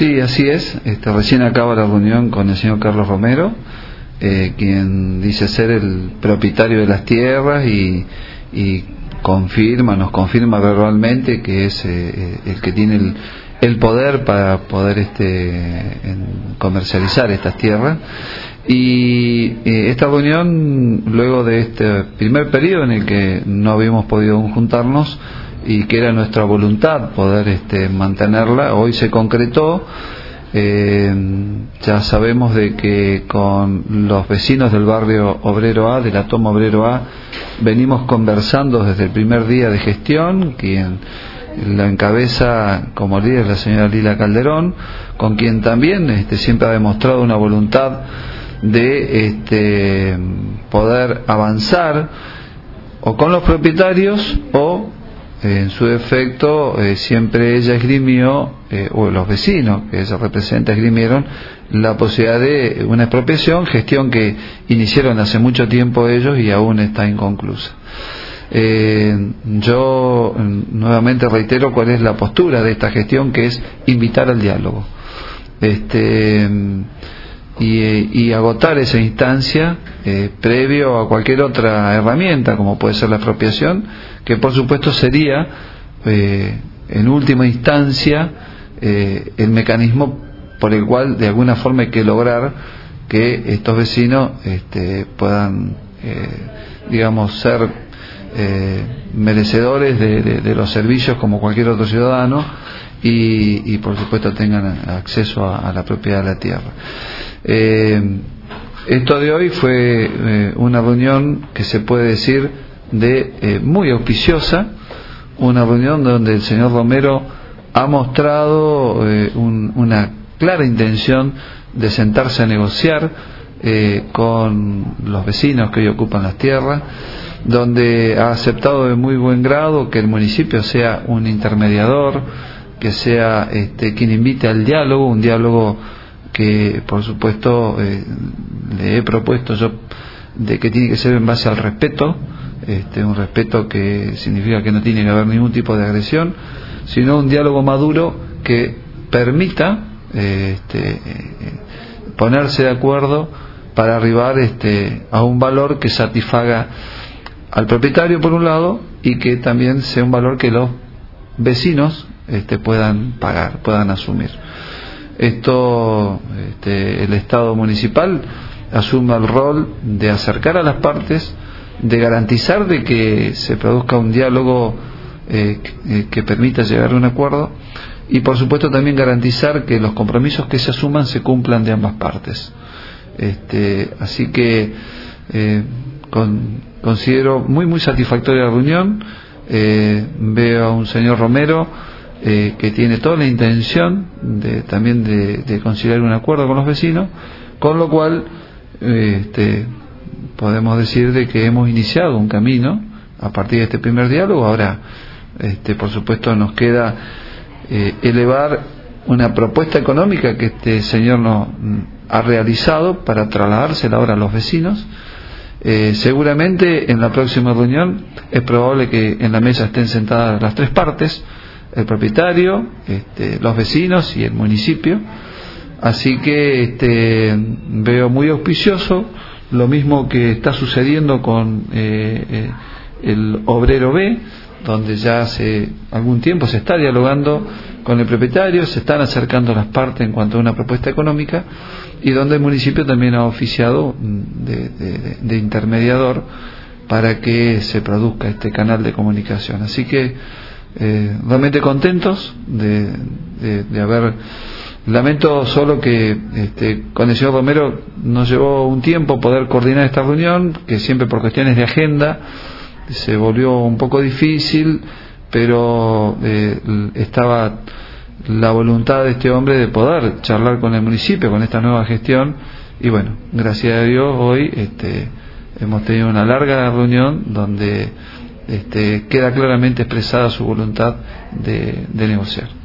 Sí, así es. Este, recién acaba la reunión con el señor Carlos Romero, eh, quien dice ser el propietario de las tierras y, confirma, nos confirma verbalmente que es eh, el que tiene el, poder para poder este, comercializar estas tierras. Y eh, esta reunión, luego de este primer periodo en el que no habíamos podido juntarnos, y que era nuestra voluntad poder este, mantenerla, hoy se concretó. Eh, ya sabemos de que con los vecinos del barrio Obrero A, de la toma Obrero A, venimos conversando desde el primer día de gestión, quien la encabeza como líder la señora Lila Calderón, con quien también este, siempre ha demostrado una voluntad de este, poder avanzar o con los propietarios o en su defecto eh, siempre ella esgrimió, eh, o los vecinos que ella representa esgrimieron, la posibilidad de una expropiación, gestión que iniciaron hace mucho tiempo ellos y aún está inconclusa. Eh, yo nuevamente reitero cuál es la postura de esta gestión, que es invitar al diálogo. Este, y, agotar esa instancia eh, previo a cualquier otra herramienta, como puede ser la expropiación, que por supuesto sería, eh, en última instancia, eh, el mecanismo por el cual de alguna forma hay que lograr que estos vecinos este, puedan, digamos, ser merecedores de, los servicios como cualquier otro ciudadano y, por supuesto tengan acceso a la propiedad de la tierra. Eh, esto de hoy fue eh, una reunión que se puede decir de eh, muy auspiciosa, una reunión donde el señor Romero ha mostrado eh, una clara intención de sentarse a negociar con los vecinos que hoy ocupan las tierras, donde ha aceptado de muy buen grado que el municipio sea un intermediador, que sea este, quien invite al diálogo, un diálogo que por supuesto eh, le he propuesto yo de que tiene que ser en base al respeto, este, un respeto que significa que no tiene que haber ningún tipo de agresión, sino un diálogo maduro que permita este, eh, ponerse de acuerdo para arribar este, a un valor que satisfaga al propietario por un lado y que también sea un valor que los vecinos este, puedan pagar, puedan asumir. Esto, este, el Estado municipal asume el rol de acercar a las partes, de garantizar de que se produzca un diálogo eh, eh, que permita llegar a un acuerdo y por supuesto también garantizar que los compromisos que se asuman se cumplan de ambas partes. Este, así que eh, considero muy muy satisfactoria la reunión. veo a un señor Romero eh, que tiene toda la intención de, también de, conciliar un acuerdo con los vecinos, con lo cual eh, este, podemos decir de que hemos iniciado un camino a partir de este primer diálogo. Ahora, este, por supuesto, nos queda eh, elevar una propuesta económica que este señor nos ha realizado para trasladársela ahora a los vecinos. seguramente en la próxima reunión es probable que en la mesa estén sentadas las tres partes el propietario, este, los vecinos y el municipio. Así que este, veo muy auspicioso lo mismo que está sucediendo con eh, eh, el obrero B, donde ya hace algún tiempo se está dialogando con el propietario, se están acercando las partes en cuanto a una propuesta económica y donde el municipio también ha oficiado de intermediador para que se produzca este canal de comunicación. Así que eh, realmente contentos de, de, haber lamento solo que este, con el señor Romero nos llevó un tiempo poder coordinar esta reunión que siempre por cuestiones de agenda se volvió un poco difícil pero eh, estaba la voluntad de este hombre de poder charlar con el municipio con esta nueva gestión. Y bueno gracias a Dios hoy este, hemos tenido una larga reunión donde este, queda claramente expresada su voluntad de negociar.